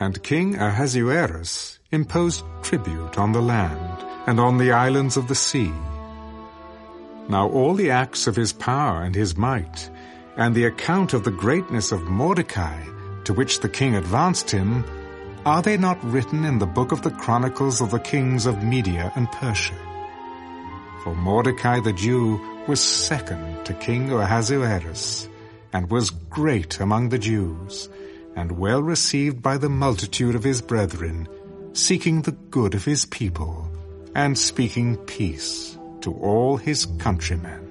And King Ahasuerus imposed tribute on the land and on the islands of the sea. Now all the acts of his power and his might, and the account of the greatness of Mordecai, to which the king advanced him, are they not written in the book of the chronicles of the kings of Media and Persia? For Mordecai the Jew was second to King Ahasuerus, and was great among the Jews, and well received by the multitude of his brethren, seeking the good of his people, and speaking peace to all his countrymen.